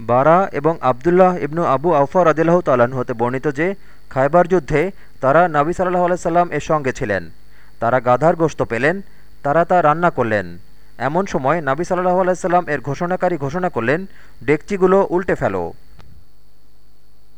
বারা এবং আবদুল্লাহ ইবনু আবু আউফা রদিল্লাহ তালান হতে বর্ণিত যে খায়বার যুদ্ধে তারা নাবি সাল্লাহ আলাইসাল্লাম এর সঙ্গে ছিলেন। তারা গাধার গোস্ত পেলেন, তারা তা রান্না করলেন। এমন সময় নাবি সাল্লাহ আলাইসাল্লাম এর ঘোষণাকারী ঘোষণা করলেন, ডেকচিগুলো উল্টে ফেলো।